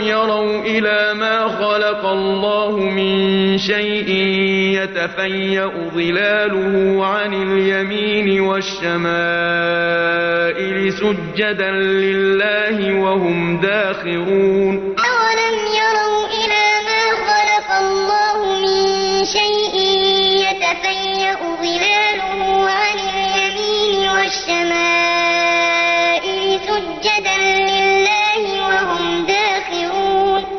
أولم يروا إلى ما خلق الله من شيء يتفيأ ظلاله عن اليمين والشمائل سجدا لله وهم داخرون. أولم يروا إلى ما خلق الله من شيء يتفيأ